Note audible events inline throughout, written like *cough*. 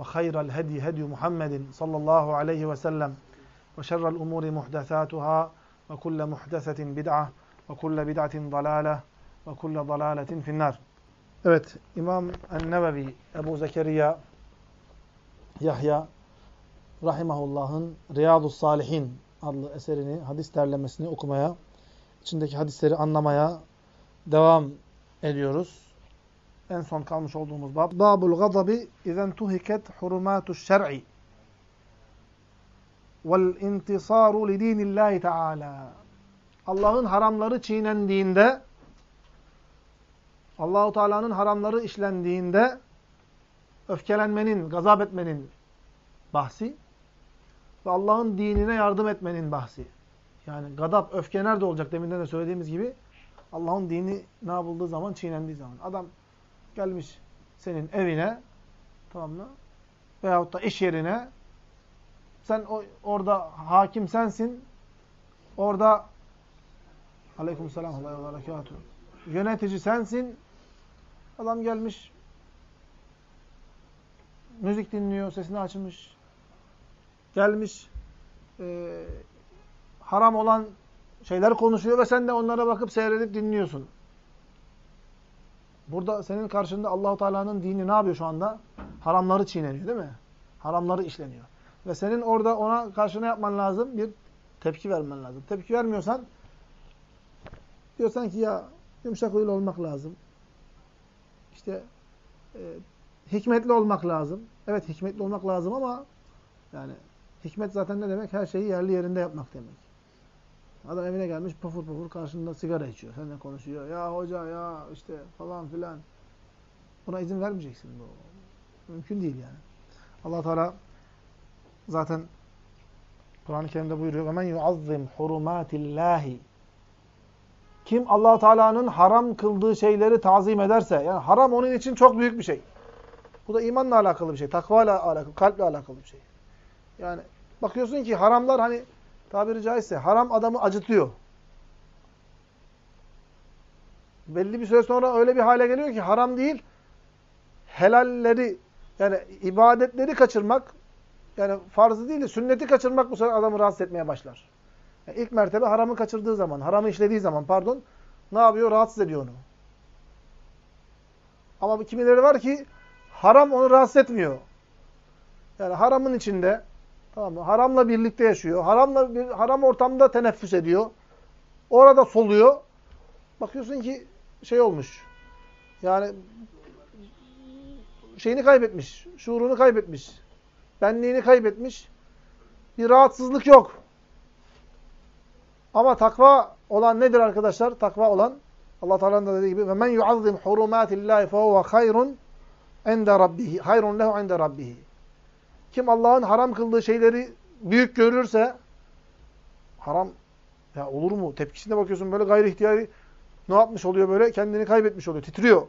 ve hayral hedi hedi Muhammedin sallallahu aleyhi ve sellem ve şerrel umuri muhdesatuhâ ve kulle muhdesetin bid'a ve kulle bid'atin dalâle ve kulle. Evet, İmam Ennevevi, Ebu Zekeriya, Yahya, Rahimahullah'ın Riyadu Salihin adlı eserini, hadis derlemesini okumaya, içindeki hadisleri anlamaya devam ediyoruz. En son kalmış olduğumuz bab. Babul gadabi izen tuhiket hurumatuş şer'i vel intisaru li teala. Allah'ın haramları çiğnendiğinde Allahu Teala'nın haramları işlendiğinde öfkelenmenin, gazap etmenin bahsi ve Allah'ın dinine yardım etmenin bahsi. Yani gadap, öfke nerede olacak deminden de söylediğimiz gibi Allah'ın dini ne yapıldığı zaman, çiğnendiği zaman. Adam gelmiş senin evine tamam mı? Veyahut da iş yerine sen o, orada hakim sensin. Orada aleykümselam ve berekatuhu. Yönetici sensin. Adam gelmiş müzik dinliyor, sesini açmış. Gelmiş e, haram olan şeyler konuşuyor ve sen de onlara bakıp seyredip dinliyorsun. Burada senin karşında Allahu Teala'nın dini ne yapıyor şu anda? Haramları çiğneniyor değil mi? Haramları işleniyor. Ve senin orada ona karşı ne yapman lazım? Bir tepki vermen lazım. Tepki vermiyorsan diyorsan ki ya yumuşak huylu olmak lazım. İşte e, hikmetli olmak lazım. Evet hikmetli olmak lazım ama yani hikmet zaten ne demek? Her şeyi yerli yerinde yapmak demek. Adam evine gelmiş pufur pufur karşında sigara içiyor. Seninle konuşuyor. Ya hoca ya işte falan filan. Buna izin vermeyeceksin. Bu. Mümkün değil yani. allah Teala zaten Kur'an-ı Kerim'de buyuruyor. وَمَنْ يُعَظِّمْ حُرُمَاتِ اللّٰهِ Kim allah Teala'nın haram kıldığı şeyleri tazim ederse, yani haram onun için çok büyük bir şey. Bu da imanla alakalı bir şey. Takvayla alakalı, kalple alakalı bir şey. Yani bakıyorsun ki haramlar hani tabiri caizse haram adamı acıtıyor. Belli bir süre sonra öyle bir hale geliyor ki haram değil, helalleri yani ibadetleri kaçırmak, yani farzı değil de sünneti kaçırmak bu sefer adamı rahatsız etmeye başlar. Yani ilk mertebe haramı kaçırdığı zaman, haramı işlediği zaman pardon, ne yapıyor? Rahatsız ediyor onu. Ama kimileri var ki haram onu rahatsız etmiyor. Yani haramın içinde Tamam mı? Haramla birlikte yaşıyor. Haramla bir haram ortamda teneffüs ediyor. Orada soluyor. Bakıyorsun ki şey olmuş. Yani şeyini kaybetmiş. Şuurunu kaybetmiş. Benliğini kaybetmiş. Bir rahatsızlık yok. Ama takva olan nedir arkadaşlar? Takva olan Allah Teala'nın da dediği gibi ve men yuazzim hurumatillahi fehuve hayrun inde rabbih. Hayrun lehu inde rabbih. Kim Allah'ın haram kıldığı şeyleri büyük görürse haram ya olur mu? Tepkisine bakıyorsun böyle gayri ihtiyari ne yapmış oluyor böyle? Kendini kaybetmiş oluyor. Titriyor.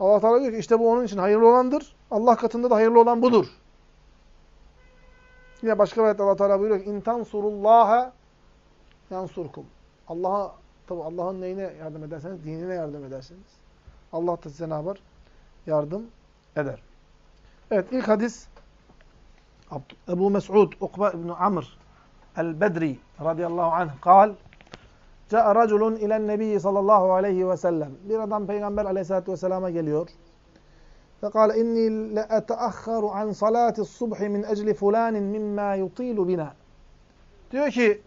Allah Teala diyor ki işte bu onun için hayırlı olandır. Allah katında da hayırlı olan budur. Yine başka bir ayette Allah Teala buyuruyor ki intan surullaha yansurkum. Allah'a tabi Allah'ın neyine yardım ederseniz dinine yardım edersiniz. Allah da size ne yapar? Yardım eder. Evet ilk hadis Ebu Mes'ud Ukba İbni Amr el-Bedri radıyallahu anh kal Ca'a raculun ilen nebiyyi sallallahu aleyhi ve sellem. Bir adam Peygamber aleyhissalatü vesselama geliyor. فقال إني لأتأخر عن صلاة الصبح من أجل فلان مما يطيل بنا. Diyor ki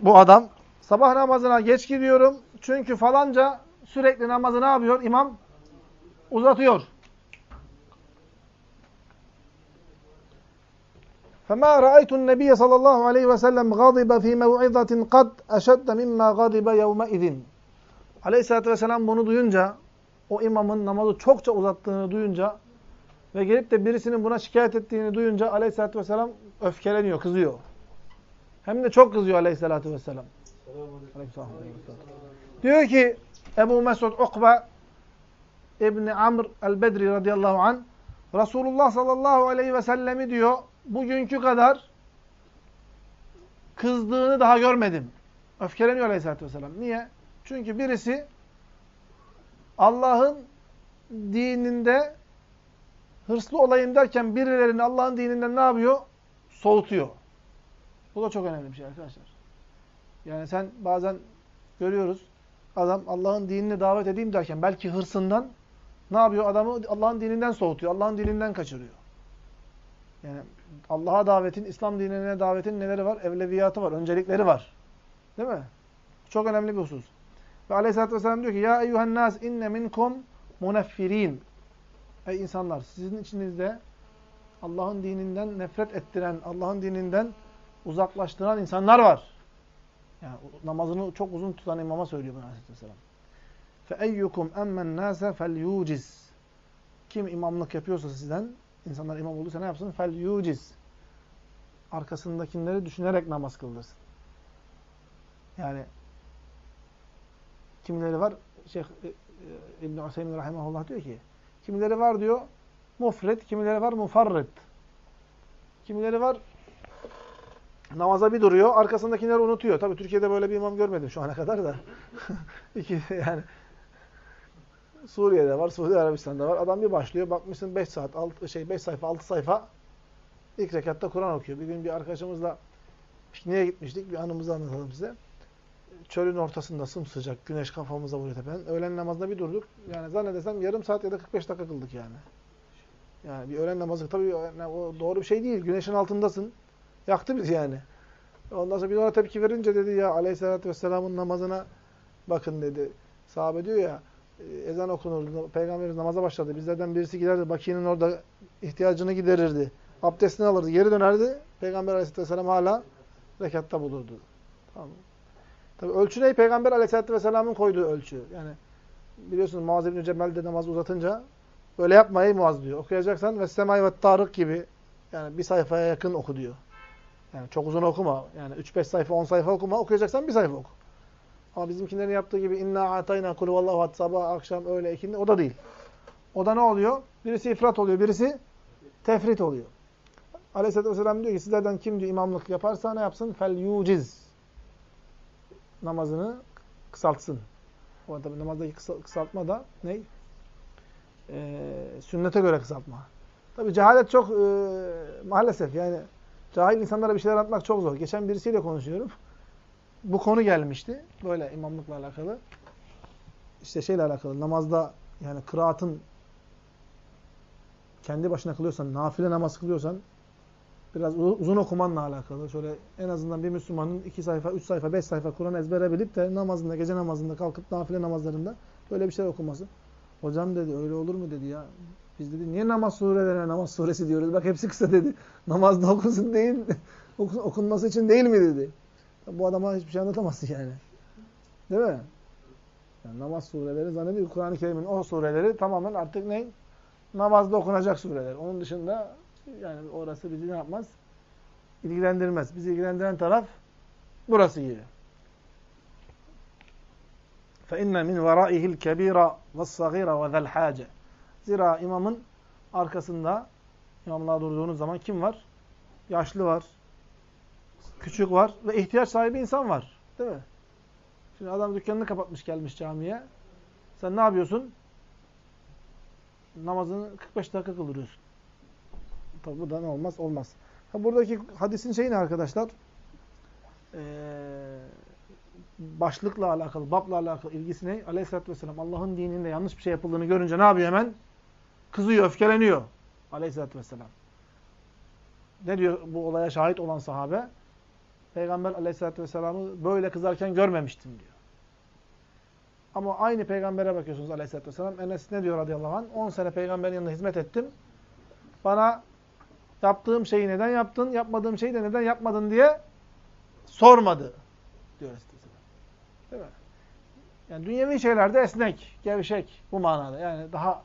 bu adam sabah namazına geç gidiyorum çünkü falanca sürekli namazı ne yapıyor? İmam uzatıyor. فما رأيت النبي صلى الله عليه وسلم غضب في موعظة قد أشد مما غضب يومئذ. Aleyhisselatü Vesselam bunu duyunca, o imamın namazı çokça uzattığını duyunca ve gelip de birisinin buna şikayet ettiğini duyunca Aleyhisselatü Vesselam öfkeleniyor, kızıyor. Hem de çok kızıyor Aleyhisselatü Vesselam. Aleykümselam. Diyor ki Ebu Mesud Ukbe İbni Amr el-Bedri radıyallahu an Resulullah sallallahu aleyhi ve sellemi diyor bugünkü kadar kızdığını daha görmedim. Öfkeleniyor aleyhissalatü vesselam. Niye? Çünkü birisi Allah'ın dininde hırslı olayım derken birilerini Allah'ın dininden ne yapıyor? Soğutuyor. Bu da çok önemli bir şey arkadaşlar. Yani sen bazen görüyoruz adam Allah'ın dinini davet edeyim derken belki hırsından ne yapıyor? Adamı Allah'ın dininden soğutuyor. Allah'ın dininden kaçırıyor. Yani Allah'a davetin, İslam dinine davetin neleri var? Evleviyatı var, öncelikleri var. Değil mi? Çok önemli bir husus. Ve Aleyhisselatü Vesselam diyor ki Ya eyyühen nas inne minkum muneffirin. Ey insanlar sizin içinizde Allah'ın dininden nefret ettiren, Allah'ın dininden uzaklaştıran insanlar var. Yani namazını çok uzun tutan imama söylüyor bunu Aleyhisselatü Vesselam. فَاَيُّكُمْ اَمَّنْ نَاسَ فَلْيُوجِزْ Kim imamlık yapıyorsa sizden, insanlar imam olduysa ne yapsın? Fel yuciz. Arkasındakileri düşünerek namaz kıldırsın. Yani kimileri var? Şeyh e, e, İbn Hüseyin rahimehullah diyor ki kimileri var diyor mufret, kimileri var mufarret. Kimileri var namaza bir duruyor, arkasındakileri unutuyor. Tabii Türkiye'de böyle bir imam görmedim şu ana kadar da. *laughs* İki yani Suriye'de var, Suudi Arabistan'da var. Adam bir başlıyor, bakmışsın 5 saat, 6 şey 5 sayfa, 6 sayfa ilk rekatta Kur'an okuyor. Bir gün bir arkadaşımızla pikniğe gitmiştik. Bir anımızı anlatalım size. Çölün ortasında sımsıcak, güneş kafamıza vuruyor tepeden. Öğlen namazında bir durduk. Yani zannedersem yarım saat ya da 45 dakika kıldık yani. Yani bir öğlen namazı tabii o doğru bir şey değil. Güneşin altındasın. Yaktı bizi yani. Ondan sonra bir ona tepki verince dedi ya aleyhissalatü vesselamın namazına bakın dedi. Sahabe diyor ya ezan okunurdu. Peygamberimiz namaza başladı. Bizlerden birisi giderdi. Bakiye'nin orada ihtiyacını giderirdi. Abdestini alırdı. Geri dönerdi. Peygamber aleyhissalatü vesselam hala rekatta bulurdu. Tamam Tabii ölçü ne? Peygamber aleyhissalatü vesselamın koyduğu ölçü. Yani biliyorsunuz Muaz İbni Cebel de namaz uzatınca öyle yapmayı Muaz diyor. Okuyacaksan ve semay ve tarık gibi yani bir sayfaya yakın oku diyor. Yani çok uzun okuma. Yani 3-5 sayfa, 10 sayfa okuma. Okuyacaksan bir sayfa oku. Ama bizimkilerin yaptığı gibi inna atayna kulu vallahu at sabah, akşam, öğle, ikindi o da değil. O da ne oluyor? Birisi ifrat oluyor, birisi tefrit oluyor. Aleyhisselatü Vesselam diyor ki sizlerden kim diyor imamlık yaparsa ne yapsın? Fel yuciz. Namazını kısaltsın. O tabi namazdaki kısaltma da ne? Ee, sünnete göre kısaltma. Tabi cehalet çok e, maalesef yani cahil insanlara bir şeyler anlatmak çok zor. Geçen birisiyle konuşuyorum. Bu konu gelmişti. Böyle imamlıkla alakalı. İşte şeyle alakalı. Namazda yani kıraatın kendi başına kılıyorsan, nafile namaz kılıyorsan biraz uzun okumanla alakalı. Şöyle en azından bir Müslümanın iki sayfa, üç sayfa, beş sayfa Kur'an ezbere bilip de namazında, gece namazında kalkıp nafile namazlarında böyle bir şey okuması. Hocam dedi öyle olur mu dedi ya. Biz dedi niye namaz surelerine namaz suresi diyoruz? Bak hepsi kısa dedi. *laughs* Namazda okunsun değil, *laughs* okunması için değil mi dedi Bu adama hiçbir şey anlatamazsın yani. Değil mi? Yani namaz sureleri zannediyor Kur'an-ı Kerim'in o sureleri tamamen artık ne? Namazda okunacak sureler. Onun dışında yani orası bizi ne yapmaz? İlgilendirmez. Bizi ilgilendiren taraf burası gibi. فَاِنَّ مِنْ وَرَائِهِ الْكَب۪يرَ وَالصَّغ۪يرَ وَذَا الْحَاجَ Zira imamın arkasında imamlığa durduğunuz zaman kim var? Yaşlı var, küçük var ve ihtiyaç sahibi insan var. Değil mi? Şimdi adam dükkanını kapatmış gelmiş camiye. Sen ne yapıyorsun? Namazını 45 dakika kıldırıyorsun. Tabi bu da ne olmaz? Olmaz. Ha, buradaki hadisin şeyi ne arkadaşlar? Ee, başlıkla alakalı, babla alakalı ilgisi ne? Aleyhisselatü Vesselam Allah'ın dininde yanlış bir şey yapıldığını görünce ne yapıyor hemen? Kızıyor, öfkeleniyor. Aleyhisselatü vesselam. Ne diyor bu olaya şahit olan sahabe? Peygamber aleyhissalatü vesselam'ı böyle kızarken görmemiştim diyor. Ama aynı peygambere bakıyorsunuz aleyhissalatü vesselam. Enes ne diyor radıyallahu anh? 10 sene peygamberin yanında hizmet ettim. Bana yaptığım şeyi neden yaptın, yapmadığım şeyi de neden yapmadın diye sormadı. Diyor aleyhissalatü Değil mi? Yani dünyevi şeylerde esnek, gevşek bu manada. Yani daha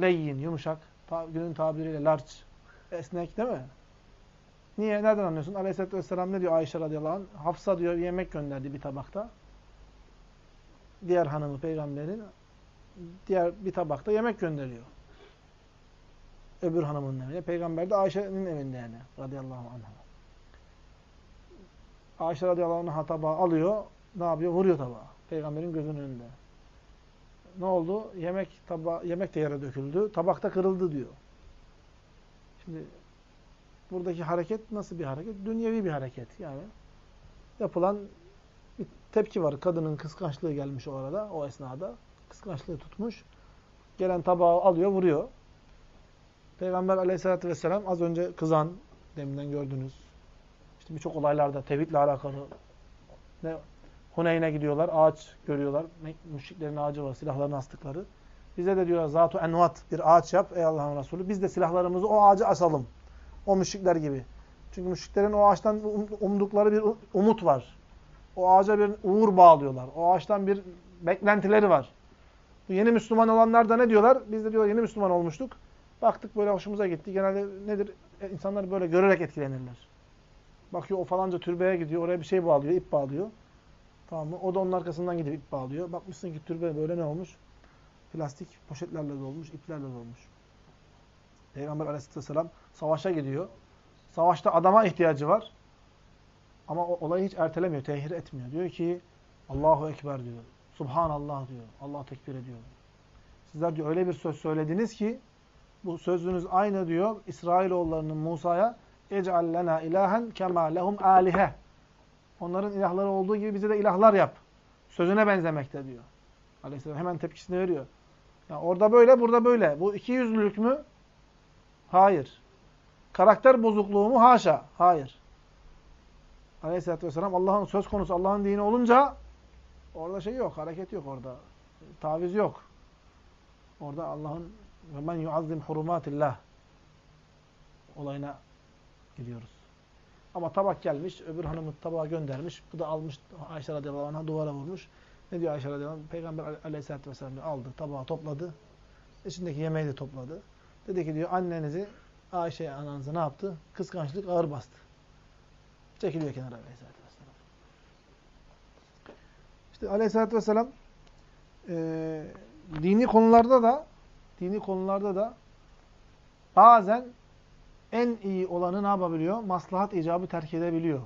leyin, yumuşak, ta, günün tabiriyle large, esnek değil mi? Niye? Nereden anlıyorsun? Aleyhisselatü Vesselam ne diyor Ayşe radıyallahu anh? Hafsa diyor yemek gönderdi bir tabakta. Diğer hanımı peygamberin diğer bir tabakta yemek gönderiyor. Öbür hanımın evine. Peygamber de Ayşe'nin evinde yani radıyallahu anh'a. Ayşe radıyallahu anh'a tabağı alıyor. Ne yapıyor? Vuruyor tabağı. Peygamberin gözünün önünde. Ne oldu? Yemek taba yemek de yere döküldü. Tabakta kırıldı diyor. Şimdi buradaki hareket nasıl bir hareket? Dünyevi bir hareket. Yani yapılan bir tepki var. Kadının kıskançlığı gelmiş o arada, o esnada. Kıskançlığı tutmuş. Gelen tabağı alıyor, vuruyor. Peygamber aleyhissalatü vesselam az önce kızan, deminden gördünüz. İşte birçok olaylarda tevhidle alakalı ne Huneyn'e gidiyorlar, ağaç görüyorlar. Müşriklerin ağacı var, silahlarını astıkları. Bize de diyorlar, Zatu Envat bir ağaç yap ey Allah'ın Resulü. Biz de silahlarımızı o ağaca asalım. O müşrikler gibi. Çünkü müşriklerin o ağaçtan um, umdukları bir umut var. O ağaca bir uğur bağlıyorlar. O ağaçtan bir beklentileri var. Bu yeni Müslüman olanlar da ne diyorlar? Biz de diyorlar yeni Müslüman olmuştuk. Baktık böyle hoşumuza gitti. Genelde nedir? E, insanlar böyle görerek etkilenirler. Bakıyor o falanca türbeye gidiyor. Oraya bir şey bağlıyor, ip bağlıyor. Tamam mı? O da onun arkasından gidip ip bağlıyor. Bakmışsın ki türbe böyle ne olmuş? Plastik poşetlerle dolmuş, iplerle dolmuş. Peygamber aleyhisselam Savaşa gidiyor. Savaşta adama ihtiyacı var. Ama o olayı hiç ertelemiyor, tehir etmiyor. Diyor ki Allahu Ekber diyor. Subhanallah diyor. Allah tekbir ediyor. Sizler diyor öyle bir söz söylediniz ki bu sözünüz aynı diyor İsrailoğullarının Musa'ya ec'al lena ilahen kema lehum alihe. Onların ilahları olduğu gibi bize de ilahlar yap. Sözüne benzemekte diyor. Aleyhisselam hemen tepkisini veriyor. Yani orada böyle, burada böyle. Bu iki yüzlülük mü? Hayır. Karakter bozukluğu mu? Haşa. Hayır. Aleyhisselatü Vesselam Allah'ın söz konusu Allah'ın dini olunca orada şey yok, hareket yok orada. Taviz yok. Orada Allah'ın ve men yuazzim hurumatillah olayına gidiyoruz. Ama tabak gelmiş, öbür hanımı tabağı göndermiş. Bu da almış Ayşe radıyallahu duvara vurmuş. Ne diyor Ayşe radıyallahu? Peygamber aleyhisselatü vesselam aldı, tabağı topladı. İçindeki yemeği de topladı. Dedi ki diyor annenizi Ayşe ananızı ne yaptı? Kıskançlık ağır bastı. Çekiliyor kenara aleyhisselatü vesselam. İşte aleyhisselatü vesselam e, dini konularda da dini konularda da bazen en iyi olanı ne yapabiliyor? Maslahat icabı terk edebiliyor.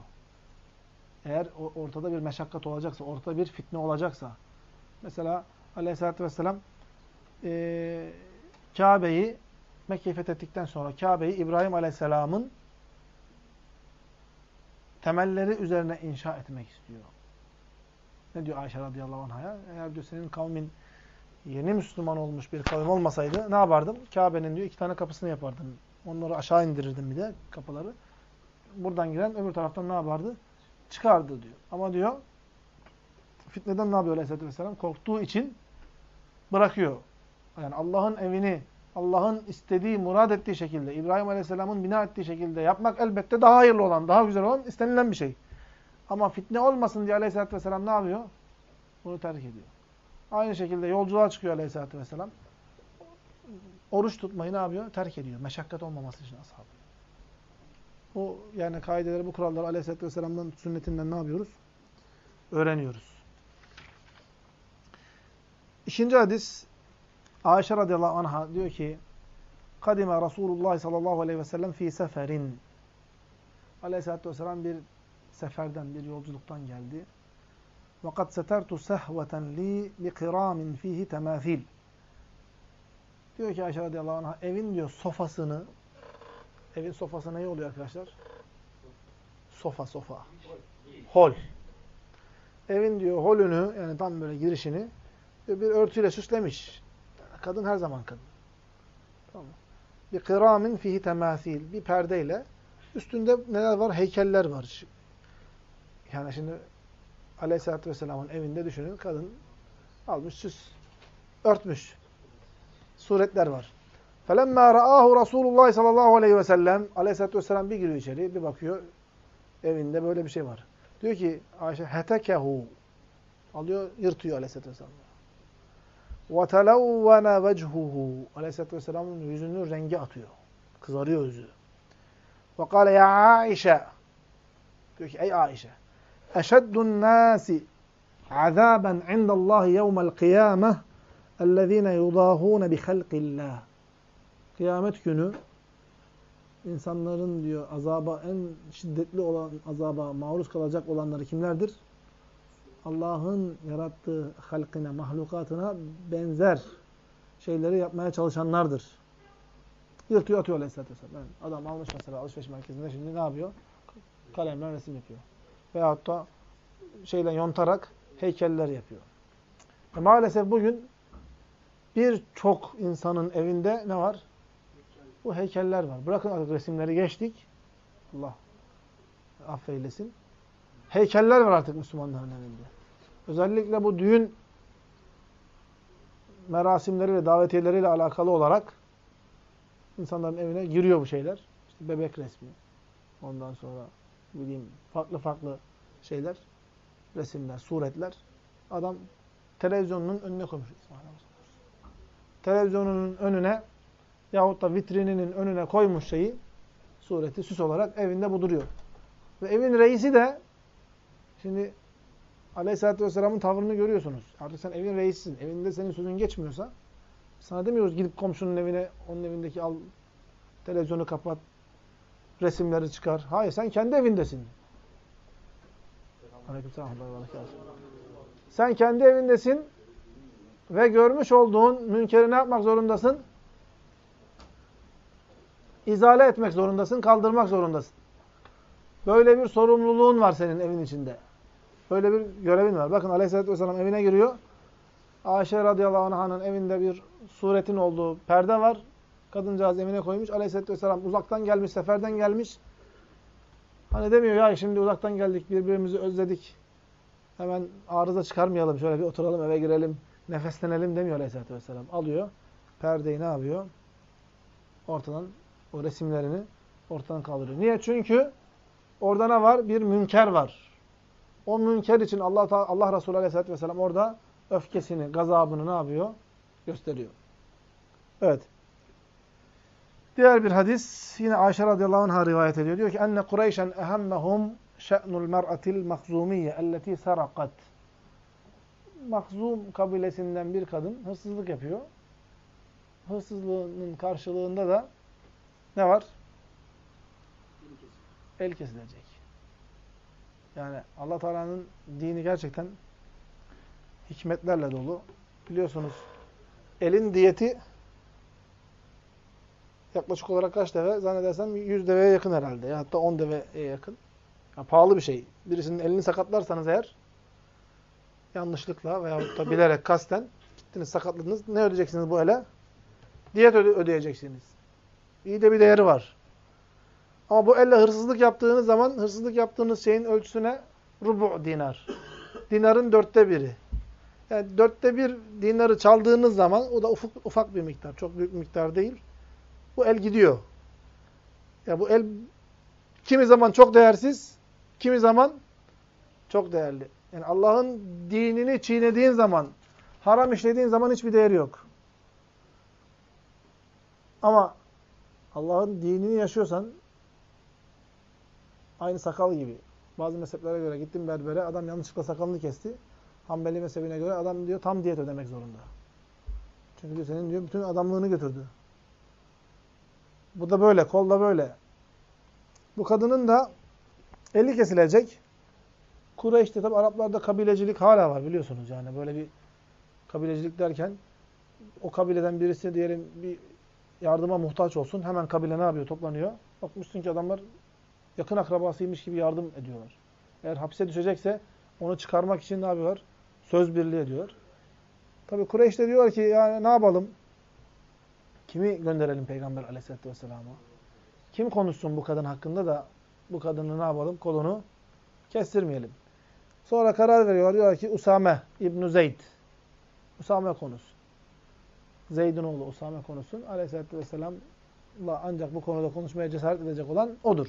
Eğer ortada bir meşakkat olacaksa, ortada bir fitne olacaksa. Mesela aleyhissalatü vesselam e, Kabe'yi Mekke'yi fethettikten sonra Kabe'yi İbrahim aleyhisselamın temelleri üzerine inşa etmek istiyor. Ne diyor Ayşe radıyallahu anh'a? Eğer diyor senin kavmin yeni Müslüman olmuş bir kavim olmasaydı ne yapardım? Kabe'nin diyor iki tane kapısını yapardım. Onları aşağı indirirdim bir de kapıları. Buradan giren öbür taraftan ne yapardı? Çıkardı diyor. Ama diyor fitneden ne yapıyor Aleyhisselatü Vesselam? Korktuğu için bırakıyor. Yani Allah'ın evini Allah'ın istediği, murad ettiği şekilde, İbrahim Aleyhisselam'ın bina ettiği şekilde yapmak elbette daha hayırlı olan, daha güzel olan, istenilen bir şey. Ama fitne olmasın diye Aleyhisselatü Vesselam ne yapıyor? Bunu terk ediyor. Aynı şekilde yolculuğa çıkıyor Aleyhisselatü Vesselam oruç tutmayı ne yapıyor? Terk ediyor. Meşakkat olmaması için ashabı. Bu yani kaideleri, bu kuralları Aleyhisselatü Vesselam'dan, sünnetinden ne yapıyoruz? Öğreniyoruz. İkinci hadis Ayşe radıyallahu anh'a diyor ki Kadime Resulullah sallallahu aleyhi ve sellem fi seferin Aleyhisselatü Vesselam bir seferden, bir yolculuktan geldi. وَقَدْ سَتَرْتُ سَهْوَةً لِي بِقِرَامٍ ف۪يهِ تَمَاثِيلٍ Diyor ki Ayşe radıyallahu anh evin diyor sofasını evin sofası ne oluyor arkadaşlar? Sofa sofa. Hol. Evin diyor holünü yani tam böyle girişini bir örtüyle süslemiş. Kadın her zaman kadın. Tamam Bir kıramin fihi temasil. Bir perdeyle. Üstünde neler var? Heykeller var. Yani şimdi Aleyhisselatü Vesselam'ın evinde düşünün. Kadın almış süs. Örtmüş. Suretler var. فَلَمَّا رَآهُ Resulullah sallallahu aleyhi ve sellem Aleyhisselatü Vesselam bir giriyor içeri. Bir bakıyor. Evinde böyle bir şey var. Diyor ki Ayşe hetekehu alıyor yırtıyor Aleyhisselatü Vesselam. وَتَلَوَّنَ وَجْهُهُ Aleyhisselatü Vesselam'ın yüzünün rengi atıyor. Kızarıyor yüzü. وَقَالَ ya Aişe Diyor ki ey Aişe اَشَدُّ النَّاسِ عَذَابًا عِنْدَ اللّٰهِ يَوْمَ الْقِيَامَةِ اَلَّذ۪ينَ يُضَاهُونَ بِخَلْقِ اللّٰهِ Kıyamet günü insanların diyor azaba en şiddetli olan azaba maruz kalacak olanları kimlerdir? Allah'ın yarattığı halkine, mahlukatına benzer şeyleri yapmaya çalışanlardır. Yırtıyor atıyor Aleyhisselatü Vesselam. Yani adam almış mesela alışveriş merkezinde şimdi ne yapıyor? Kalemle resim yapıyor. Veyahut da şeyle yontarak heykeller yapıyor. E maalesef bugün birçok insanın evinde ne var? Bu heykeller var. Bırakın artık resimleri geçtik. Allah affeylesin. Heykeller var artık Müslümanların evinde. Özellikle bu düğün merasimleriyle, davetiyeleriyle alakalı olarak insanların evine giriyor bu şeyler. İşte bebek resmi. Ondan sonra bileyim farklı farklı şeyler, resimler, suretler. Adam televizyonunun önüne koymuş. Televizyonunun önüne yahut da vitrininin önüne koymuş şeyi, sureti süs olarak evinde bu duruyor. Ve evin reisi de şimdi Aleyhisselatü Vesselam'ın tavrını görüyorsunuz. Artık sen evin reisisin. Evinde senin sözün geçmiyorsa sana demiyoruz gidip komşunun evine, onun evindeki al televizyonu kapat, resimleri çıkar. Hayır sen kendi evindesin. Sen kendi evindesin ve görmüş olduğun münkeri ne yapmak zorundasın? İzale etmek zorundasın, kaldırmak zorundasın. Böyle bir sorumluluğun var senin evin içinde. Böyle bir görevin var. Bakın Aleyhisselatü Vesselam evine giriyor. Ayşe radıyallahu anh'ın evinde bir suretin olduğu perde var. Kadıncağız evine koymuş. Aleyhisselatü Vesselam uzaktan gelmiş, seferden gelmiş. Hani demiyor ya şimdi uzaktan geldik, birbirimizi özledik. Hemen arıza çıkarmayalım, şöyle bir oturalım, eve girelim, nefeslenelim demiyor Aleyhisselatü Vesselam. Alıyor, perdeyi ne yapıyor? Ortadan, o resimlerini ortadan kaldırıyor. Niye? Çünkü orada ne var? Bir münker var. O münker için Allah Allah Resulü Aleyhisselatü Vesselam orada öfkesini, gazabını ne yapıyor? Gösteriyor. Evet. Diğer bir hadis yine Ayşe radıyallahu anh'a rivayet ediyor. Diyor ki enne Kureyşen ehemmehum şe'nul mer'atil mahzumiyye elleti sarakat. Mahzum kabilesinden bir kadın hırsızlık yapıyor. Hırsızlığının karşılığında da ne var? El kesilecek. Yani Allah Teala'nın dini gerçekten hikmetlerle dolu. Biliyorsunuz elin diyeti yaklaşık olarak kaç deve? Zannedersem 100 deveye yakın herhalde. Ya hatta 10 deveye yakın. Ya pahalı bir şey. Birisinin elini sakatlarsanız eğer yanlışlıkla veya da bilerek *clears throat* kasten gittiniz sakatladınız. Ne ödeyeceksiniz bu ele? Diyet öde ödeyeceksiniz. İyi de bir değeri var. Ama bu elle hırsızlık yaptığınız zaman hırsızlık yaptığınız şeyin ölçüsüne rubu dinar. Dinarın dörtte biri. Yani dörtte bir dinarı çaldığınız zaman o da ufak, ufak bir miktar. Çok büyük miktar değil. Bu el gidiyor. Ya bu el kimi zaman çok değersiz, kimi zaman çok değerli. Yani Allah'ın dinini çiğnediğin zaman, haram işlediğin zaman hiçbir değeri yok. Ama Allah'ın dinini yaşıyorsan, aynı sakal gibi. Bazı mezheplere göre gittim berbere, adam yanlışlıkla sakalını kesti. Hanbeli mezhebine göre adam diyor tam diyet ödemek zorunda. Çünkü diyor, senin diyor bütün adamlığını götürdü. Bu da böyle, kol da böyle. Bu kadının da eli kesilecek. Kureyş'te tabi Araplarda kabilecilik hala var biliyorsunuz yani. Böyle bir kabilecilik derken o kabileden birisi diyelim bir yardıma muhtaç olsun. Hemen kabile ne yapıyor? Toplanıyor. Bakmışsın ki adamlar yakın akrabasıymış gibi yardım ediyorlar. Eğer hapse düşecekse onu çıkarmak için ne yapıyorlar? Söz birliği ediyor. Tabi Kureyş de diyor ki yani ne yapalım? Kimi gönderelim Peygamber aleyhissalatü vesselam'a? Kim konuşsun bu kadın hakkında da bu kadını ne yapalım? Kolunu kestirmeyelim. Sonra karar veriyorlar. Diyorlar ki Usame İbn Zeyd. Usame konuşsun. Zeyd'in oğlu Usame konuşsun. Aleyhisselatü Vesselam'la ancak bu konuda konuşmaya cesaret edecek olan odur.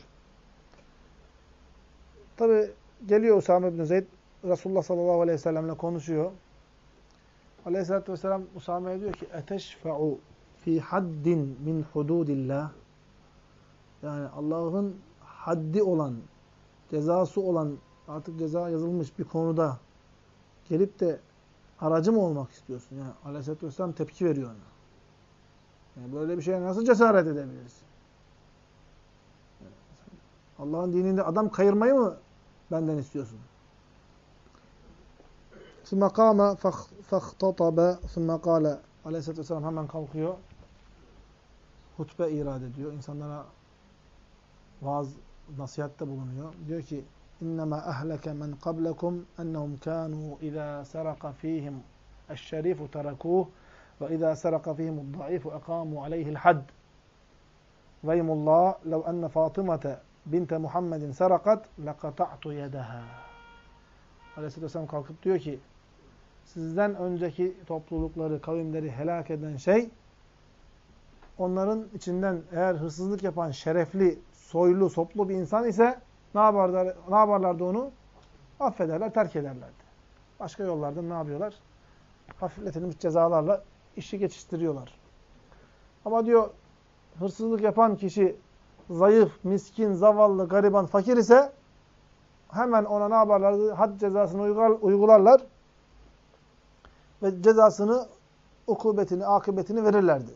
Tabi geliyor Usame İbn Zeyd. Resulullah sallallahu aleyhi ve sellemle konuşuyor. Aleyhisselatü Vesselam Usame'ye diyor ki Eteşfe'u fi haddin min hududillah yani Allah'ın haddi olan, cezası olan, artık ceza yazılmış bir konuda gelip de aracı mı olmak istiyorsun? Yani Aleyhisselatü Vesselam tepki veriyor ona. Yani böyle bir şeye nasıl cesaret edebilirsin? Allah'ın dininde adam kayırmayı mı benden istiyorsun. Sümme kâme fehtatebe sümme kâle aleyhissalatü vesselam hemen kalkıyor. Hutbe irad ediyor. İnsanlara vaaz, nasihatte bulunuyor. Diyor ki اِنَّمَا اَهْلَكَ مَنْ قَبْلَكُمْ اَنَّهُمْ كَانُوا اِذَا سَرَقَ ف۪يهِمْ الشَّرِيفُ تَرَكُوهُ وَاِذَا سَرَقَ ف۪يهِمُ الضَّعِيفُ اَقَامُوا عَلَيْهِ الْحَدِّ وَيْمُ اللّٰهِ لَوْ اَنَّ فَاطِمَةَ binte Muhammedin sarakat lekata'tu yedeha. Aleyhisselatü Vesselam kalkıp diyor ki sizden önceki toplulukları, kavimleri helak eden şey onların içinden eğer hırsızlık yapan şerefli, soylu, soplu bir insan ise ne yaparlar, ne yaparlardı onu? Affederler, terk ederlerdi. Başka yollarda ne yapıyorlar? Hafifletilmiş cezalarla işi geçiştiriyorlar. Ama diyor hırsızlık yapan kişi zayıf, miskin, zavallı, gariban, fakir ise hemen ona ne yaparlardı? Had cezasını uygularlar ve cezasını, ukubetini, akıbetini verirlerdi.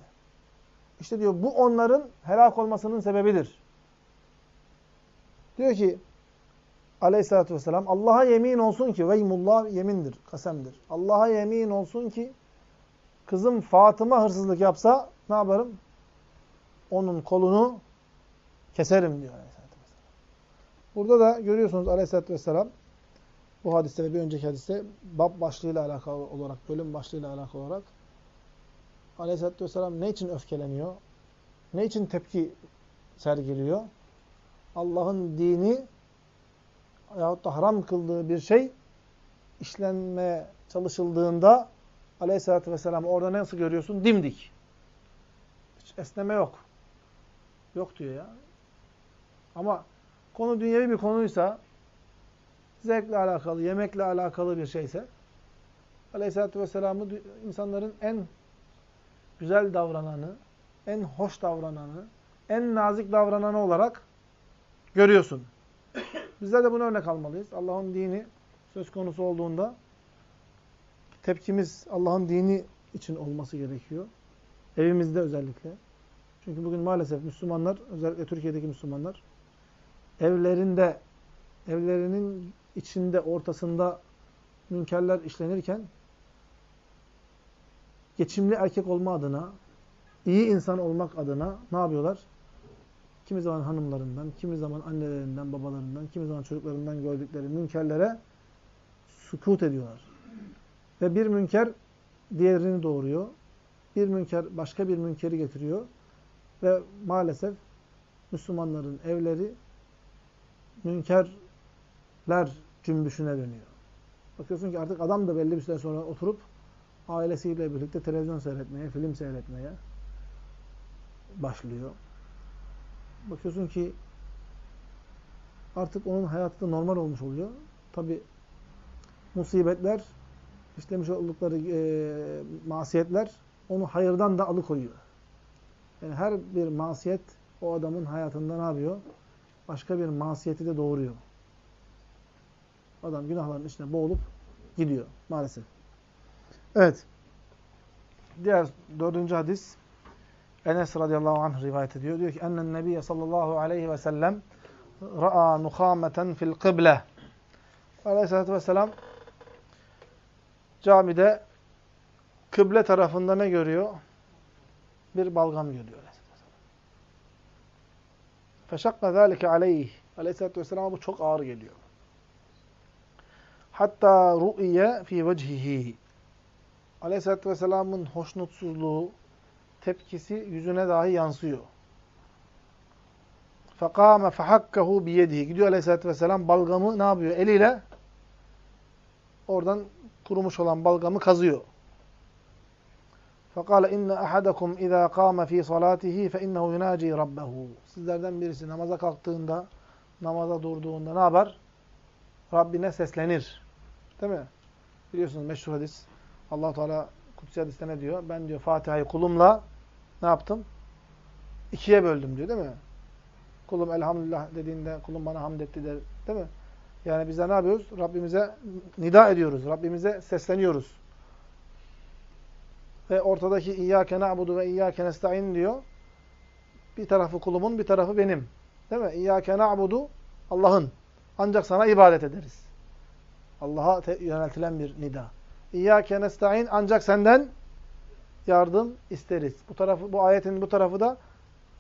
İşte diyor bu onların helak olmasının sebebidir. Diyor ki aleyhissalatü vesselam Allah'a yemin olsun ki veymullah yemindir, kasemdir. Allah'a yemin olsun ki kızım Fatıma hırsızlık yapsa ne yaparım? Onun kolunu keserim diyor aleyhissalatü vesselam. Burada da görüyorsunuz aleyhissalatü vesselam bu hadiste ve bir önceki hadiste bab başlığıyla alakalı olarak, bölüm başlığıyla alakalı olarak Aleyhisselatü Vesselam ne için öfkeleniyor? Ne için tepki sergiliyor? Allah'ın dini yahut da haram kıldığı bir şey işlenmeye çalışıldığında Aleyhisselatü Vesselam orada nasıl görüyorsun? Dimdik. Hiç esneme yok. Yok diyor ya. Ama konu dünyevi bir konuysa zevkle alakalı, yemekle alakalı bir şeyse Aleyhisselatü Vesselam'ı insanların en güzel davrananı, en hoş davrananı, en nazik davrananı olarak görüyorsun. Bizler de bunu örnek almalıyız. Allah'ın dini söz konusu olduğunda tepkimiz Allah'ın dini için olması gerekiyor. Evimizde özellikle. Çünkü bugün maalesef Müslümanlar, özellikle Türkiye'deki Müslümanlar evlerinde, evlerinin içinde, ortasında münkerler işlenirken geçimli erkek olma adına, iyi insan olmak adına ne yapıyorlar? Kimi zaman hanımlarından, kimi zaman annelerinden, babalarından, kimi zaman çocuklarından gördükleri münkerlere sükut ediyorlar. Ve bir münker diğerini doğuruyor. Bir münker başka bir münkeri getiriyor. Ve maalesef Müslümanların evleri münkerler cümbüşüne dönüyor. Bakıyorsun ki artık adam da belli bir süre sonra oturup ailesiyle birlikte televizyon seyretmeye, film seyretmeye başlıyor. Bakıyorsun ki artık onun hayatı normal olmuş oluyor. Tabi musibetler, işlemiş oldukları e, masiyetler onu hayırdan da alıkoyuyor. Yani her bir masiyet o adamın hayatında ne yapıyor? Başka bir masiyeti de doğuruyor. Adam günahların içine boğulup gidiyor maalesef. Evet. Diğer dördüncü hadis Enes radıyallahu anh rivayet ediyor. Diyor ki ennen nebiye sallallahu aleyhi ve sellem ra'a nuhameten fil kıble. Aleyhissalatü vesselam camide kıble tarafında ne görüyor? Bir balgam görüyor. Feşakka zâlike aleyh. Aleyhissalatü vesselam bu çok ağır geliyor. Hatta ru'iye fi vecihihi. Aleyhisselatü Vesselam'ın hoşnutsuzluğu, tepkisi yüzüne dahi yansıyor. فَقَامَ فَحَكَّهُ بِيَدِهِ Gidiyor aleyhissalatü vesselam balgamı ne yapıyor? Eliyle oradan kurumuş olan balgamı kazıyor. فَقَالَ اِنَّ اَحَدَكُمْ اِذَا قَامَ ف۪ي صَلَاتِهِ فَاِنَّهُ يُنَاجِي رَبَّهُ Sizlerden birisi namaza kalktığında, namaza durduğunda ne yapar? Rabbine seslenir. Değil mi? Biliyorsunuz meşhur hadis. allah Teala Kutsi hadiste ne diyor? Ben diyor Fatiha'yı kulumla ne yaptım? İkiye böldüm diyor değil mi? Kulum elhamdülillah dediğinde kulum bana hamd etti der. Değil mi? Yani biz de ne yapıyoruz? Rabbimize nida ediyoruz. Rabbimize sesleniyoruz. Ve ortadaki İyyâke na'budu ve İyyâke nesta'in diyor. Bir tarafı kulumun, bir tarafı benim. Değil mi? İyyâke na'budu Allah'ın. Ancak sana ibadet ederiz. Allah'a yöneltilen bir nida. İyyâke nesta'in ancak senden yardım isteriz. Bu tarafı bu ayetin bu tarafı da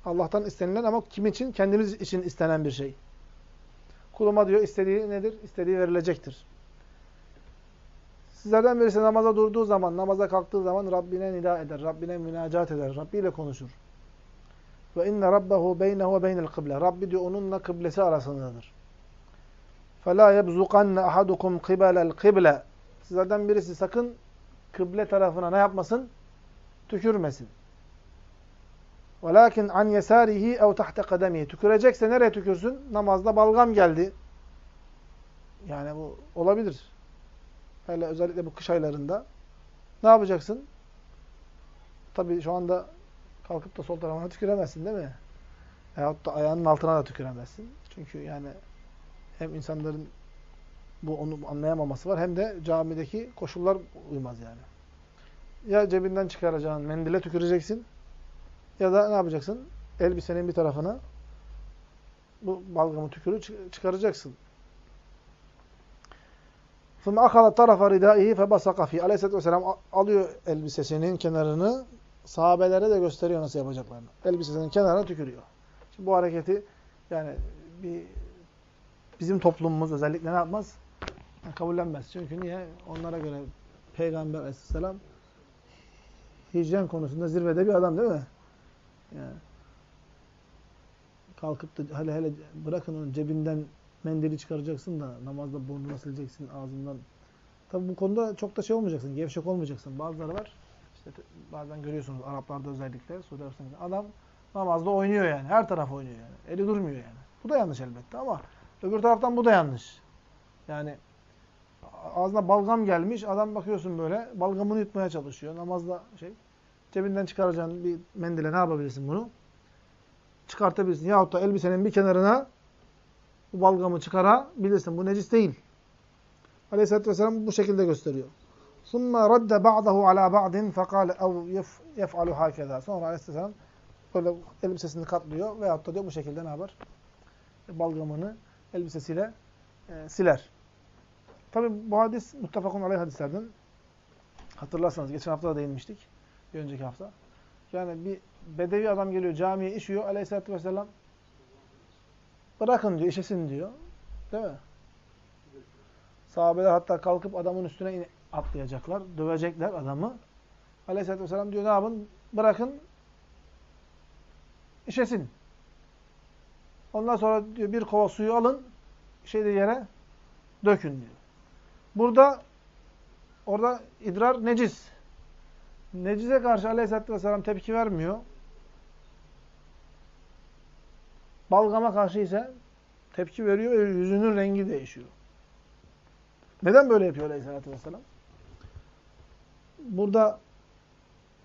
Allah'tan istenilen ama kim için? Kendimiz için istenen bir şey. Kuluma diyor istediği nedir? İstediği verilecektir. Sizlerden birisi namaza durduğu zaman, namaza kalktığı zaman Rabbine nida eder, Rabbine münacat eder, Rabbi ile konuşur. Ve inne rabbehu beynehu ve beynel kıble. Rabbi diyor onunla kıblesi arasındadır. فَلَا يَبْزُقَنَّ أَحَدُكُمْ قِبَلَ الْقِبْلَ Sizlerden birisi sakın kıble tarafına ne yapmasın? Tükürmesin. وَلَاكِنْ عَنْ يَسَارِهِ اَوْ تَحْتَ قَدَمِهِ Tükürecekse nereye tükürsün? Namazda balgam geldi. Yani bu olabilir. Hele özellikle bu kış aylarında. Ne yapacaksın? Tabii şu anda kalkıp da sol tarafına tüküremezsin değil mi? Veyahut da ayağının altına da tüküremezsin. Çünkü yani hem insanların bu onu anlayamaması var hem de camideki koşullar uymaz yani. Ya cebinden çıkaracağın mendile tüküreceksin ya da ne yapacaksın? Elbisenin bir tarafına bu balgamı tükürü çıkaracaksın. ثُمَّ أَخَذَ طَرَفَ رِدَائِهِ فَبَسَقَ ف۪ي Aleyhisselatü Vesselam alıyor elbisesinin kenarını, sahabelere de gösteriyor nasıl yapacaklarını. Elbisesinin kenarına tükürüyor. Şimdi bu hareketi yani bir bizim toplumumuz özellikle ne yapmaz? Yani kabullenmez. Çünkü niye? Onlara göre Peygamber aleyhisselam hijyen konusunda zirvede bir adam değil mi? Yani kalkıp da hele hele bırakın onun cebinden mendili çıkaracaksın da namazda burnunu sileceksin ağzından. Tabi bu konuda çok da şey olmayacaksın, gevşek olmayacaksın. Bazıları var. İşte bazen görüyorsunuz Araplarda özellikle Suudi Arabistan'da adam namazda oynuyor yani. Her taraf oynuyor yani. Eli durmuyor yani. Bu da yanlış elbette ama öbür taraftan bu da yanlış. Yani ağzına balgam gelmiş. Adam bakıyorsun böyle balgamını yutmaya çalışıyor. Namazda şey cebinden çıkaracağın bir mendile ne yapabilirsin bunu? Çıkartabilirsin. Yahut da elbisenin bir kenarına bu balgamı çıkarabilirsin. Bu necis değil. Aleyhisselatü Vesselam bu şekilde gösteriyor. ثُمَّ رَدَّ بَعْضَهُ عَلَى بَعْضٍ فَقَالَ اَوْ يَفْعَلُ هَكَذَا Sonra Aleyhisselam böyle elbisesini katlıyor veyahut da diyor bu şekilde ne yapar? Balgamını elbisesiyle e, siler. Tabi bu hadis muttafakun aleyh hadislerden. Hatırlarsanız geçen hafta da değinmiştik. Bir önceki hafta. Yani bir bedevi adam geliyor camiye işiyor. Aleyhisselatü vesselam bırakın diyor, işesin diyor. Değil mi? Sahabeler hatta kalkıp adamın üstüne atlayacaklar. Dövecekler adamı. Aleyhisselatü vesselam diyor ne yapın? Bırakın işesin. Ondan sonra diyor bir kova suyu alın. Şeyde yere dökün diyor. Burada orada idrar necis. Necize karşı aleyhissalatü vesselam tepki vermiyor. Balgama karşı ise tepki veriyor ve yüzünün rengi değişiyor. Neden böyle yapıyor aleyhissalatü vesselam? Burada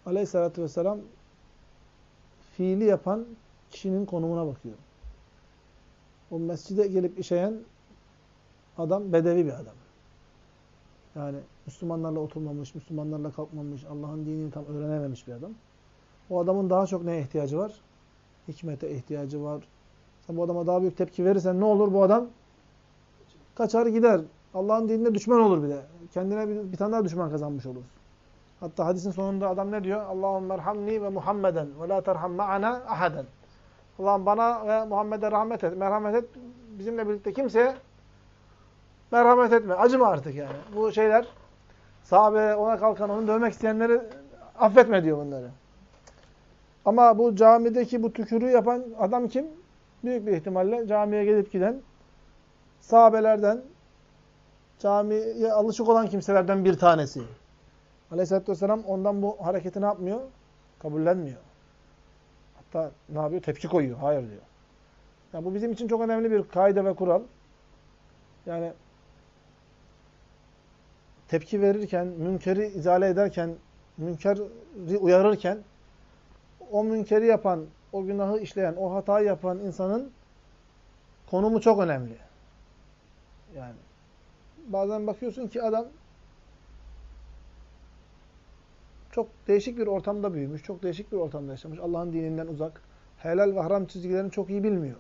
aleyhissalatü vesselam fiili yapan kişinin konumuna bakıyor. O mescide gelip işeyen adam bedevi bir adam. Yani Müslümanlarla oturmamış, Müslümanlarla kalkmamış, Allah'ın dinini tam öğrenememiş bir adam. O adamın daha çok neye ihtiyacı var? Hikmete ihtiyacı var. Sen bu adama daha büyük tepki verirsen ne olur bu adam? Kaçar gider. Allah'ın dinine düşman olur bir de. Kendine bir, bir tane daha düşman kazanmış olur. Hatta hadisin sonunda adam ne diyor? Allahümme merhamni ve Muhammeden ve la terham ma'ana ahaden. Allah'ım bana ve Muhammed'e rahmet et. Merhamet et. Bizimle birlikte kimseye merhamet etme. Acıma artık yani. Bu şeyler sahabe ona kalkan onu dövmek isteyenleri affetme diyor bunları. Ama bu camideki bu tükürüğü yapan adam kim? Büyük bir ihtimalle camiye gelip giden sahabelerden, camiye alışık olan kimselerden bir tanesi. Aleyhisselatü Vesselam ondan bu hareketi ne yapmıyor? Kabullenmiyor. Hatta ne yapıyor? Tepki koyuyor. Hayır diyor. Yani bu bizim için çok önemli bir kaide ve kural. Yani tepki verirken, münkeri izale ederken, münkeri uyarırken o münkeri yapan, o günahı işleyen, o hatayı yapan insanın konumu çok önemli. Yani bazen bakıyorsun ki adam çok değişik bir ortamda büyümüş, çok değişik bir ortamda yaşamış. Allah'ın dininden uzak, helal ve haram çizgilerini çok iyi bilmiyor.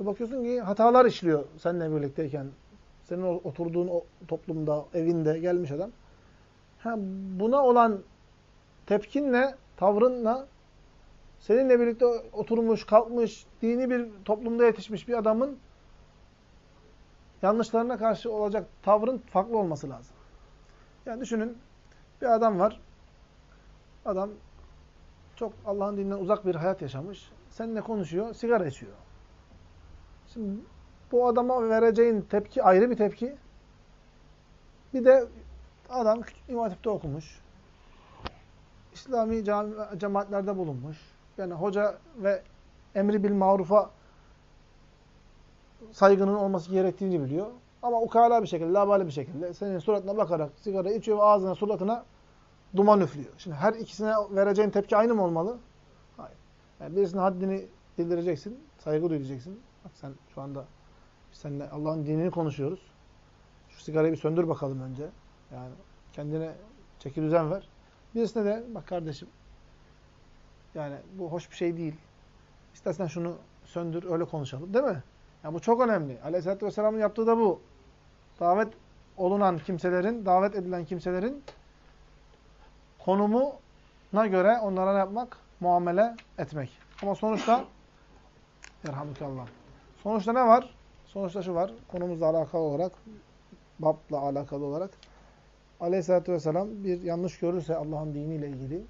Ve bakıyorsun ki hatalar işliyor seninle birlikteyken. Senin oturduğun o toplumda, evinde gelmiş adam. Ha, buna olan tepkinle, tavrınla seninle birlikte oturmuş, kalkmış, dini bir toplumda yetişmiş bir adamın yanlışlarına karşı olacak tavrın farklı olması lazım. Yani düşünün, bir adam var. Adam çok Allah'ın dininden uzak bir hayat yaşamış. Seninle konuşuyor, sigara içiyor. Şimdi bu adama vereceğin tepki ayrı bir tepki. Bir de adam İmam Hatip'te okumuş. İslami cemaatlerde bulunmuş. Yani hoca ve emri bil marufa saygının olması gerektiğini biliyor. Ama ukala bir şekilde, labali bir şekilde senin suratına bakarak sigara içiyor ve ağzına, suratına duman üflüyor. Şimdi her ikisine vereceğin tepki aynı mı olmalı? Hayır. Yani birisinin haddini bildireceksin, saygı duyacaksın. Bak sen şu anda seninle Allah'ın dinini konuşuyoruz. Şu sigarayı bir söndür bakalım önce. Yani kendine çeki düzen ver. Birisine de bak kardeşim yani bu hoş bir şey değil. İstersen şunu söndür öyle konuşalım. Değil mi? Yani bu çok önemli. Aleyhisselatü Vesselam'ın yaptığı da bu. Davet olunan kimselerin, davet edilen kimselerin konumuna göre onlara ne yapmak? Muamele etmek. Ama sonuçta Yerhamdülillah. Sonuçta ne var? Sonuçta şu var. Konumuzla alakalı olarak, babla alakalı olarak Aleyhisselatü Vesselam bir yanlış görürse Allah'ın diniyle ilgili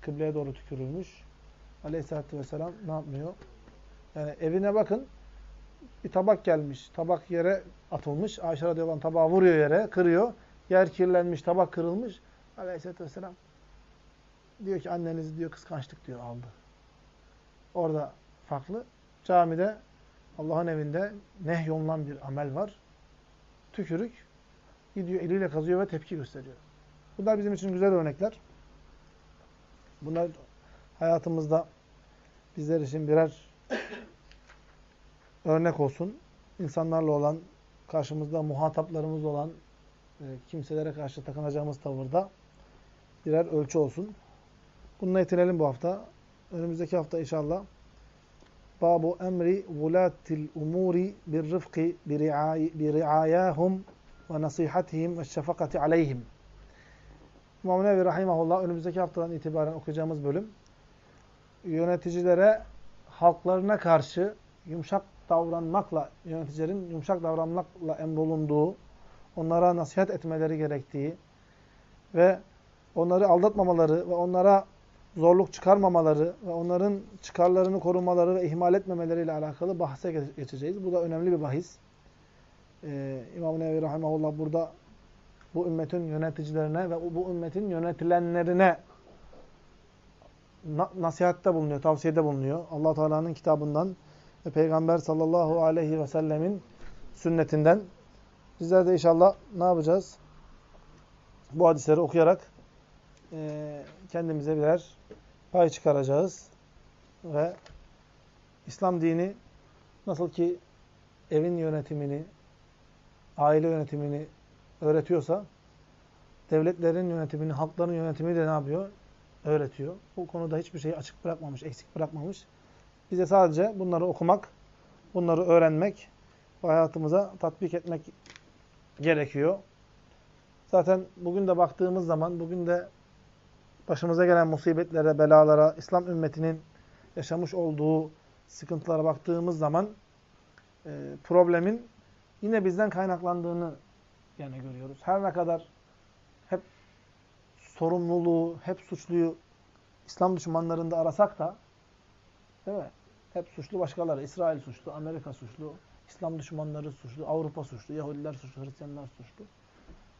kıbleye doğru tükürülmüş. Aleyhisselatü Vesselam ne yapmıyor? Yani evine bakın. Bir tabak gelmiş. Tabak yere atılmış. Ayşe radıyallahu tabağı vuruyor yere, kırıyor. Yer kirlenmiş, tabak kırılmış. Aleyhisselatü Vesselam diyor ki annenizi diyor kıskançlık diyor aldı. Orada farklı. Camide Allah'ın evinde nehyolunan bir amel var. Tükürük gidiyor eliyle kazıyor ve tepki gösteriyor. Bunlar bizim için güzel örnekler. Bunlar hayatımızda bizler için birer örnek olsun. İnsanlarla olan, karşımızda muhataplarımız olan e, kimselere karşı takınacağımız tavırda birer ölçü olsun. Bununla yetinelim bu hafta. Önümüzdeki hafta inşallah Babu emri vulatil umuri bir rıfkı bir riayahum ve nasihatihim ve şefakati aleyhim. İmam Nevi Rahimahullah önümüzdeki haftadan itibaren okuyacağımız bölüm yöneticilere halklarına karşı yumuşak davranmakla, yöneticilerin yumuşak davranmakla emrolunduğu, onlara nasihat etmeleri gerektiği ve onları aldatmamaları ve onlara zorluk çıkarmamaları ve onların çıkarlarını korumaları ve ihmal etmemeleriyle alakalı bahse geçeceğiz. Bu da önemli bir bahis. Ee, İmam-ı Nevi Rahimahullah burada bu ümmetin yöneticilerine ve bu ümmetin yönetilenlerine na nasihatte bulunuyor, tavsiyede bulunuyor. allah Teala'nın kitabından ve Peygamber sallallahu aleyhi ve sellemin sünnetinden. Bizler de inşallah ne yapacağız? Bu hadisleri okuyarak e, kendimize birer pay çıkaracağız. Ve İslam dini nasıl ki evin yönetimini, aile yönetimini öğretiyorsa, devletlerin yönetimini, halkların yönetimini de ne yapıyor? Öğretiyor. Bu konuda hiçbir şeyi açık bırakmamış, eksik bırakmamış. Bize sadece bunları okumak, bunları öğrenmek ve hayatımıza tatbik etmek gerekiyor. Zaten bugün de baktığımız zaman, bugün de başımıza gelen musibetlere, belalara, İslam ümmetinin yaşamış olduğu sıkıntılara baktığımız zaman e, problemin yine bizden kaynaklandığını yani görüyoruz. Her ne kadar hep sorumluluğu, hep suçluyu İslam düşmanlarında arasak da değil mi? Hep suçlu başkaları. İsrail suçlu, Amerika suçlu, İslam düşmanları suçlu, Avrupa suçlu, Yahudiler suçlu, Hristiyanlar suçlu.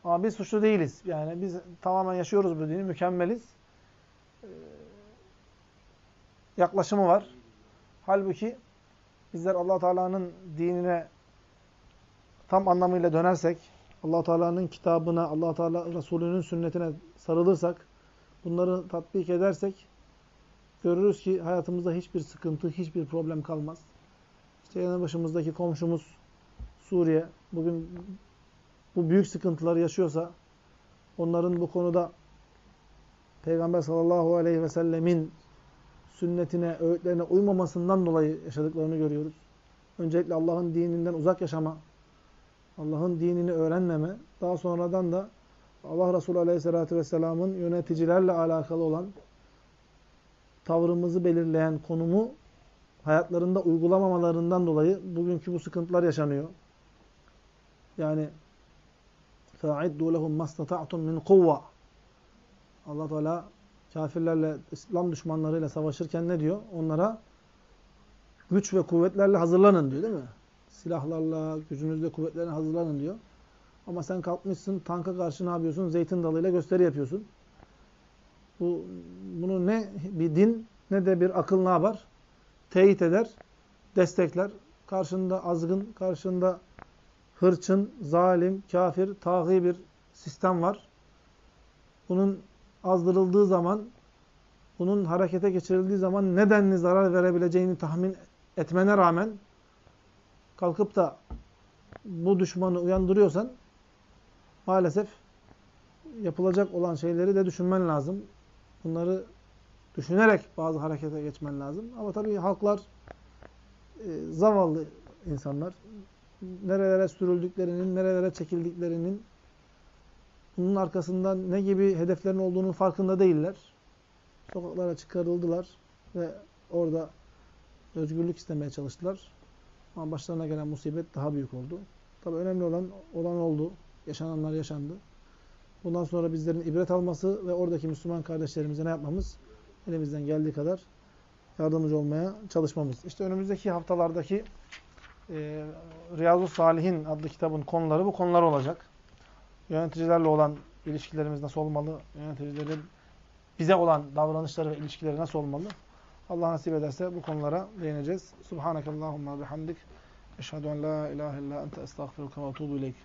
Ama biz suçlu değiliz. Yani biz tamamen yaşıyoruz bu dini, mükemmeliz. Ee, yaklaşımı var. Halbuki bizler allah Teala'nın dinine tam anlamıyla dönersek, allah Teala'nın kitabına, allah Teala Resulü'nün sünnetine sarılırsak, bunları tatbik edersek, görürüz ki hayatımızda hiçbir sıkıntı, hiçbir problem kalmaz. İşte yanı başımızdaki komşumuz Suriye, bugün bu büyük sıkıntıları yaşıyorsa, onların bu konuda Peygamber sallallahu aleyhi ve sellemin sünnetine, öğütlerine uymamasından dolayı yaşadıklarını görüyoruz. Öncelikle Allah'ın dininden uzak yaşama, Allah'ın dinini öğrenmeme, daha sonradan da Allah Resulü Aleyhisselatü Vesselam'ın yöneticilerle alakalı olan tavrımızı belirleyen konumu hayatlarında uygulamamalarından dolayı bugünkü bu sıkıntılar yaşanıyor. Yani فَاَعِدُّوا لَهُمْ مَسْتَطَعْتُمْ مِنْ قُوَّةٍ allah Teala kafirlerle, İslam düşmanlarıyla savaşırken ne diyor? Onlara güç ve kuvvetlerle hazırlanın diyor değil mi? Silahlarla, gücünüzle, kuvvetlerle hazırlanın diyor. Ama sen kalkmışsın, tanka karşı ne yapıyorsun? Zeytin dalıyla gösteri yapıyorsun. Bu, bunu ne bir din ne de bir akıl ne yapar? Teyit eder, destekler. Karşında azgın, karşında hırçın, zalim, kafir, tağî bir sistem var. Bunun azdırıldığı zaman, bunun harekete geçirildiği zaman nedenli zarar verebileceğini tahmin etmene rağmen kalkıp da bu düşmanı uyandırıyorsan maalesef yapılacak olan şeyleri de düşünmen lazım. Bunları düşünerek bazı harekete geçmen lazım. Ama tabii halklar e, zavallı insanlar. Nerelere sürüldüklerinin, nerelere çekildiklerinin bunun arkasında ne gibi hedeflerin olduğunun farkında değiller. Sokaklara çıkarıldılar ve orada özgürlük istemeye çalıştılar. Ama başlarına gelen musibet daha büyük oldu. Tabi önemli olan olan oldu. Yaşananlar yaşandı. Bundan sonra bizlerin ibret alması ve oradaki Müslüman kardeşlerimize ne yapmamız? Elimizden geldiği kadar yardımcı olmaya çalışmamız. İşte önümüzdeki haftalardaki e, Riyazu Salihin adlı kitabın konuları bu konular olacak. Yöneticilerle olan ilişkilerimiz nasıl olmalı? Yöneticilerin bize olan davranışları ve ilişkileri nasıl olmalı? Allah nasip ederse bu konulara değineceğiz. Subhanakallahumma bihamdik. Eşhedü en la ilahe illa ente estağfiruka ve etûbü ileyk.